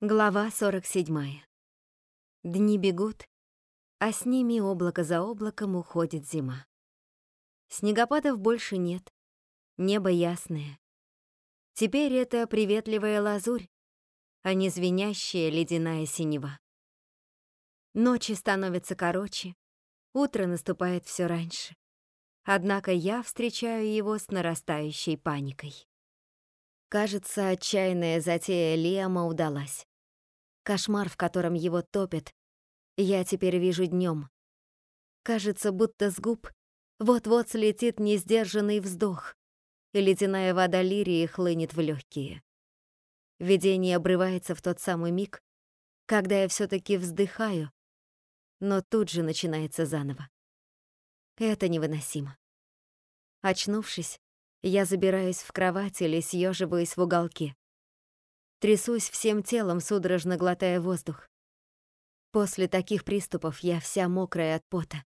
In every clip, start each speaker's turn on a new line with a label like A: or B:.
A: Глава 47. Дни бегут, а с ними облако за облаком уходит зима. Снегопадов больше нет, небо ясное. Теперь это приветливая лазурь, а не звенящая ледяная синева. Ночи становятся короче, утро наступает все раньше. Однако я встречаю его с нарастающей паникой. Кажется, отчаянная затея Лиама удалась. Кошмар, в котором его топят, я теперь вижу днем. Кажется, будто с губ вот-вот слетит несдержанный вздох, и ледяная вода лирии хлынет в легкие. Видение обрывается в тот самый миг, когда я все таки вздыхаю, но тут же начинается заново. Это невыносимо. Очнувшись, я забираюсь в кровать или съеживаюсь в уголке. Трясусь всем телом, судорожно глотая воздух. После таких приступов я вся мокрая от пота.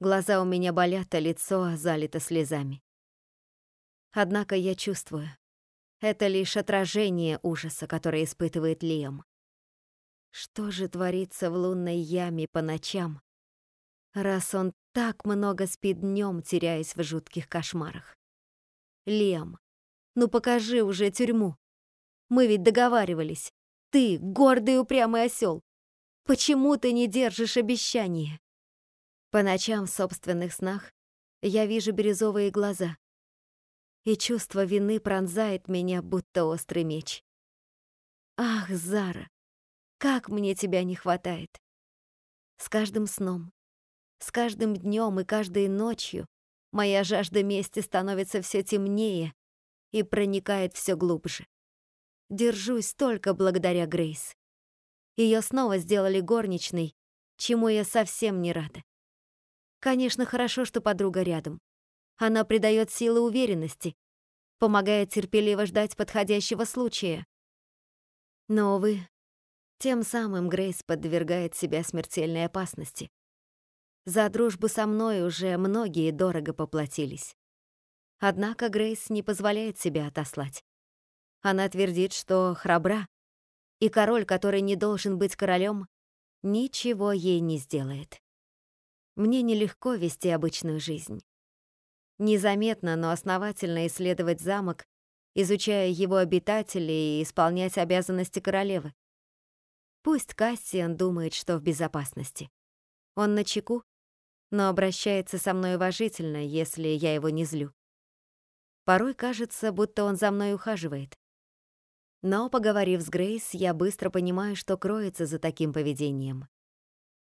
A: Глаза у меня болят, а лицо залито слезами. Однако я чувствую, это лишь отражение ужаса, которое испытывает Лиам. Что же творится в лунной яме по ночам, раз он так много спит днем, теряясь в жутких кошмарах? Лиам, ну покажи уже тюрьму. Мы ведь договаривались. Ты, гордый упрямый осел. Почему ты не держишь обещания? По ночам в собственных снах я вижу бирюзовые глаза. И чувство вины пронзает меня, будто острый меч. Ах, Зара, как мне тебя не хватает. С каждым сном, с каждым днем и каждой ночью моя жажда мести становится все темнее и проникает все глубже. Держусь только благодаря Грейс. Ее снова сделали горничной, чему я совсем не рада. Конечно, хорошо, что подруга рядом. Она придает силы уверенности, помогает терпеливо ждать подходящего случая. Но, увы, тем самым Грейс подвергает себя смертельной опасности. За дружбу со мной уже многие дорого поплатились. Однако Грейс не позволяет себя отослать. Она твердит, что храбра, и король, который не должен быть королем, ничего ей не сделает. Мне нелегко вести обычную жизнь. Незаметно, но основательно исследовать замок, изучая его обитателей и исполнять обязанности королевы. Пусть Кассиан думает, что в безопасности. Он на чеку, но обращается со мной уважительно, если я его не злю. Порой кажется, будто он за мной ухаживает. Но, поговорив с Грейс, я быстро понимаю, что кроется за таким поведением.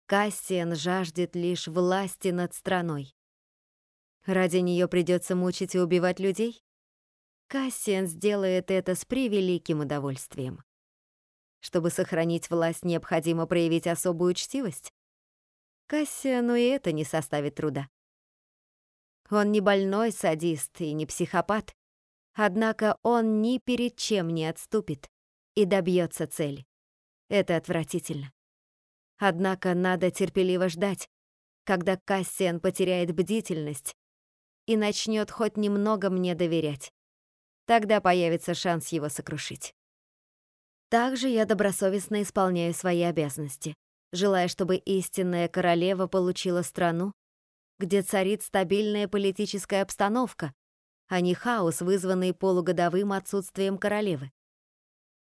A: Кассиан жаждет лишь власти над страной. Ради нее придется мучить и убивать людей? Кассиан сделает это с превеликим удовольствием. Чтобы сохранить власть, необходимо проявить особую учтивость. Кассиану и это не составит труда. Он не больной садист и не психопат, Однако он ни перед чем не отступит и добьется цели. Это отвратительно. Однако надо терпеливо ждать, когда Кассиан потеряет бдительность и начнет хоть немного мне доверять. Тогда появится шанс его сокрушить. Также я добросовестно исполняю свои обязанности, желая, чтобы истинная королева получила страну, где царит стабильная политическая обстановка, а не хаос, вызванный полугодовым отсутствием королевы.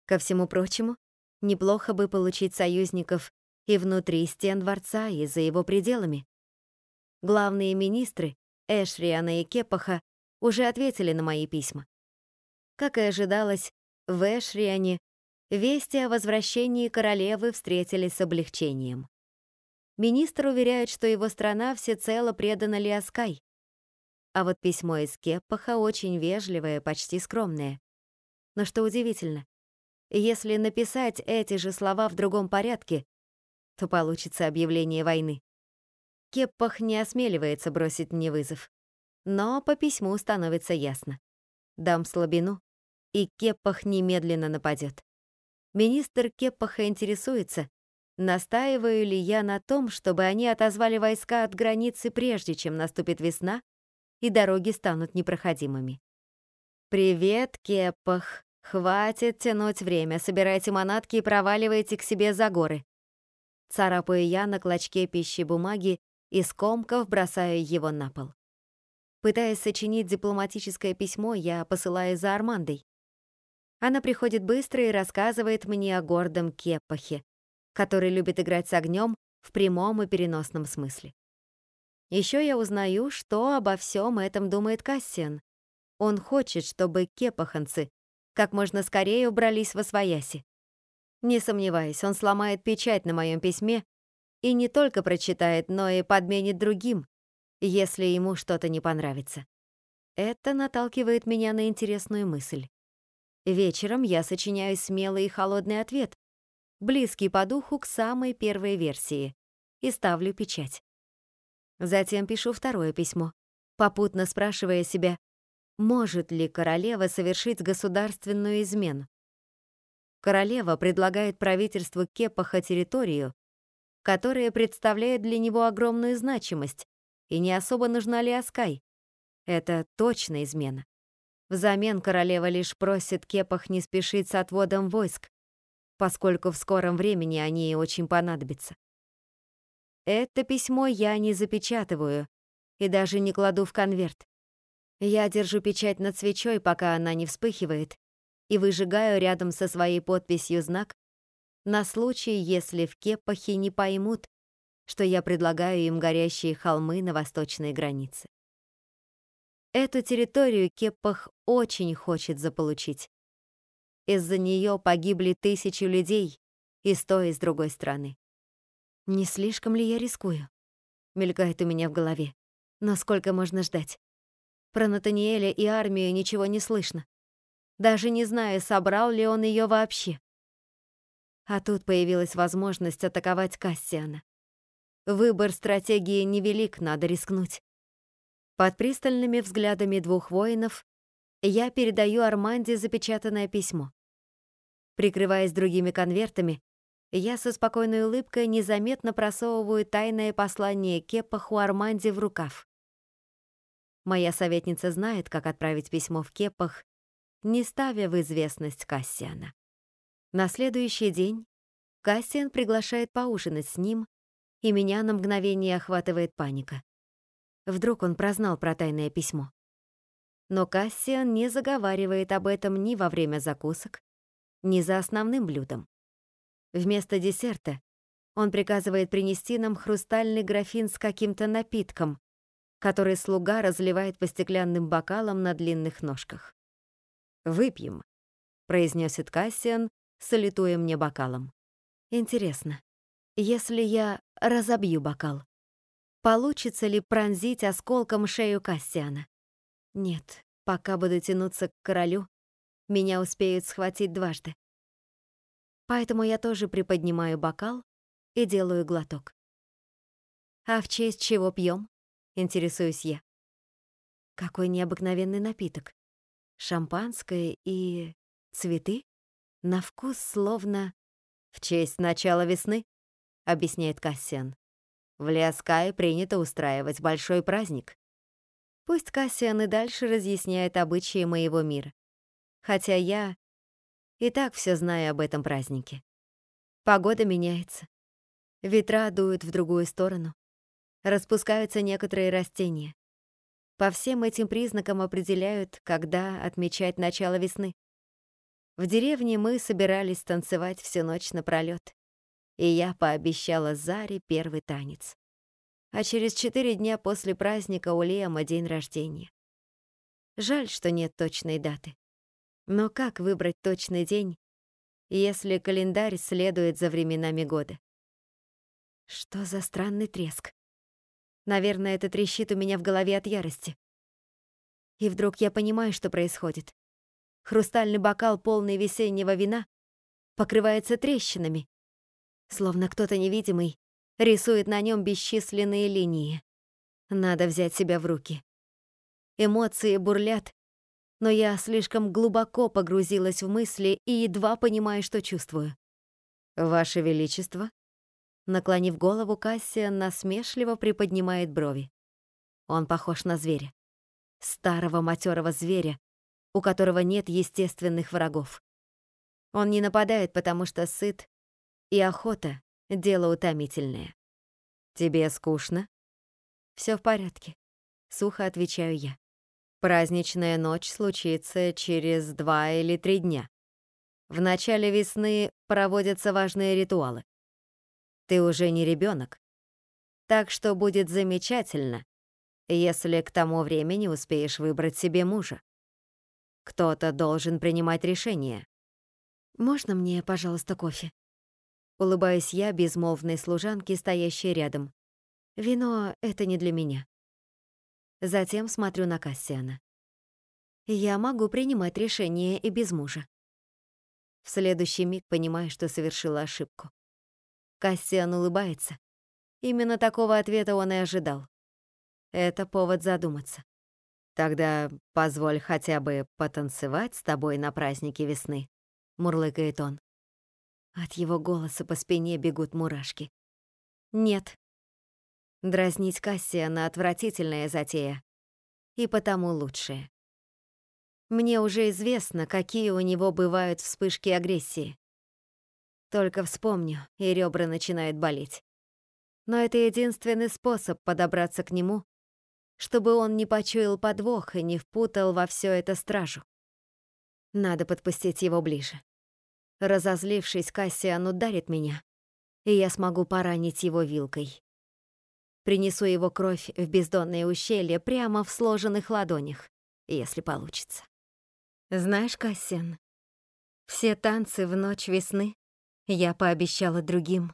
A: Ко всему прочему, неплохо бы получить союзников и внутри стен дворца, и за его пределами. Главные министры, Эшриана и Кепаха, уже ответили на мои письма. Как и ожидалось, в Эшриане вести о возвращении королевы встретили с облегчением. Министр уверяет, что его страна всецело предана Лиаскай, а вот письмо из Кеппаха очень вежливое, почти скромное. Но что удивительно, если написать эти же слова в другом порядке, то получится объявление войны. Кеппах не осмеливается бросить мне вызов. Но по письму становится ясно. Дам слабину, и Кеппах немедленно нападет. Министр Кеппаха интересуется, настаиваю ли я на том, чтобы они отозвали войска от границы прежде, чем наступит весна и дороги станут непроходимыми. «Привет, Кепах!» — Хватит тянуть время, собирайте манатки и проваливайте к себе за горы. Царапаю я на клочке пищи бумаги и скомков бросаю его на пол. Пытаясь сочинить дипломатическое письмо, я посылаю за Армандой. Она приходит быстро и рассказывает мне о гордом Кеппахе, который любит играть с огнем в прямом и переносном смысле. Еще я узнаю, что обо всем этом думает Кассиан. Он хочет, чтобы кепаханцы как можно скорее убрались во свояси. Не сомневаюсь, он сломает печать на моем письме и не только прочитает, но и подменит другим, если ему что-то не понравится. Это наталкивает меня на интересную мысль. Вечером я сочиняю смелый и холодный ответ, близкий по духу к самой первой версии, и ставлю печать. Затем пишу второе письмо, попутно спрашивая себя, может ли королева совершить государственную измену. Королева предлагает правительству Кепаха территорию, которая представляет для него огромную значимость, и не особо нужна ли Аскай. Это точно измена. Взамен королева лишь просит Кепах не спешить с отводом войск, поскольку в скором времени они ей очень понадобятся. Это письмо я не запечатываю и даже не кладу в конверт. Я держу печать над свечой, пока она не вспыхивает, и выжигаю рядом со своей подписью знак на случай, если в Кепахе не поймут, что я предлагаю им горящие холмы на восточной границе. Эту территорию Кепах очень хочет заполучить. Из-за нее погибли тысячи людей и с той, и с другой стороны. Не слишком ли я рискую? Мелькает у меня в голове. Но сколько можно ждать? Про Натаниэля и армию ничего не слышно. Даже не знаю, собрал ли он ее вообще. А тут появилась возможность атаковать Кассиана. Выбор стратегии невелик, надо рискнуть. Под пристальными взглядами двух воинов я передаю Арманде запечатанное письмо. Прикрываясь другими конвертами, я со спокойной улыбкой незаметно просовываю тайное послание Кепаху Арманде в рукав. Моя советница знает, как отправить письмо в Кепах, не ставя в известность Кассиана. На следующий день Кассиан приглашает поужинать с ним, и меня на мгновение охватывает паника. Вдруг он прознал про тайное письмо. Но Кассиан не заговаривает об этом ни во время закусок, ни за основным блюдом. Вместо десерта он приказывает принести нам хрустальный графин с каким-то напитком, который слуга разливает по стеклянным бокалам на длинных ножках. «Выпьем», — произносит Кассиан, салютуя мне бокалом. «Интересно, если я разобью бокал, получится ли пронзить осколком шею Кассиана? Нет, пока буду тянуться к королю, меня успеют схватить дважды. Поэтому я тоже приподнимаю бокал и делаю глоток. А в честь чего пьем? Интересуюсь я. Какой необыкновенный напиток. Шампанское и цветы? На вкус словно в честь начала весны, объясняет Кассиан. В Лиаскае принято устраивать большой праздник. Пусть Кассиан и дальше разъясняет обычаи моего мира. Хотя я и так все знаю об этом празднике. Погода меняется. Ветра дуют в другую сторону. Распускаются некоторые растения. По всем этим признакам определяют, когда отмечать начало весны. В деревне мы собирались танцевать всю ночь напролёт, и я пообещала Заре первый танец. А через четыре дня после праздника у Лема день рождения. Жаль, что нет точной даты. Но как выбрать точный день, если календарь следует за временами года? Что за странный треск? Наверное, это трещит у меня в голове от ярости. И вдруг я понимаю, что происходит. Хрустальный бокал, полный весеннего вина, покрывается трещинами, словно кто-то невидимый рисует на нем бесчисленные линии. Надо взять себя в руки. Эмоции бурлят, но я слишком глубоко погрузилась в мысли и едва понимаю, что чувствую. «Ваше Величество?» Наклонив голову, Кассия насмешливо приподнимает брови. Он похож на зверя. Старого матерого зверя, у которого нет естественных врагов. Он не нападает, потому что сыт, и охота — дело утомительное. Тебе скучно? Все в порядке. Сухо отвечаю я. Праздничная ночь случится через два или три дня. В начале весны проводятся важные ритуалы. Ты уже не ребенок, так что будет замечательно, если к тому времени успеешь выбрать себе мужа. Кто-то должен принимать решение. «Можно мне, пожалуйста, кофе?» Улыбаюсь я безмолвной служанке, стоящей рядом. Вино — это не для меня. Затем смотрю на Кассиана. Я могу принимать решения и без мужа. В следующий миг понимаю, что совершила ошибку. Кассиан улыбается. Именно такого ответа он и ожидал. Это повод задуматься. Тогда позволь хотя бы потанцевать с тобой на празднике весны, мурлыкает он. От его голоса по спине бегут мурашки. Нет. Дразнить Кассиана отвратительная затея. И потому лучшее. Мне уже известно, какие у него бывают вспышки агрессии. Только вспомню, и ребра начинают болеть. Но это единственный способ подобраться к нему чтобы он не почуял подвох и не впутал во все это стражу. Надо подпустить его ближе. Разозлившись, Кассиан ударит меня, и я смогу поранить его вилкой. Принесу его кровь в бездонное ущелье прямо в сложенных ладонях, если получится. Знаешь, Кассиан, все танцы в ночь весны я пообещала другим.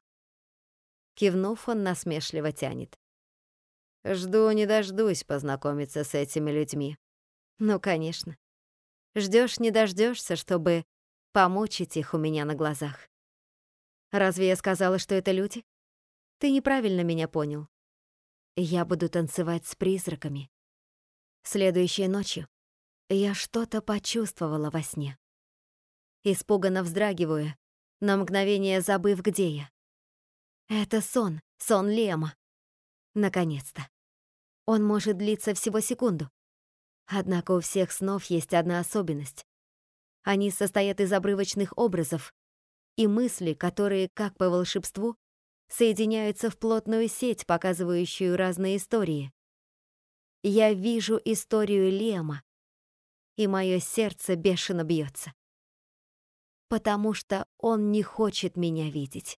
A: Кивнув, он насмешливо тянет. Жду не дождусь познакомиться с этими людьми. Ну, конечно. Ждешь не дождешься, чтобы помучить их у меня на глазах. Разве я сказала, что это люди? Ты неправильно меня понял. Я буду танцевать с призраками. Следующей ночью я что-то почувствовала во сне. Испуганно вздрагиваю, на мгновение забыв, где я. Это сон, сон Лема. Наконец-то. Он может длиться всего секунду. Однако у всех снов есть одна особенность. Они состоят из обрывочных образов и мыслей, которые, как по волшебству, соединяются в плотную сеть, показывающую разные истории. Я вижу историю Лема, и мое сердце бешено бьется. Потому что он не хочет меня видеть.